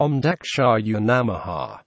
Om Dakshaya Namaha.